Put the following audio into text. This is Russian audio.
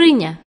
скриня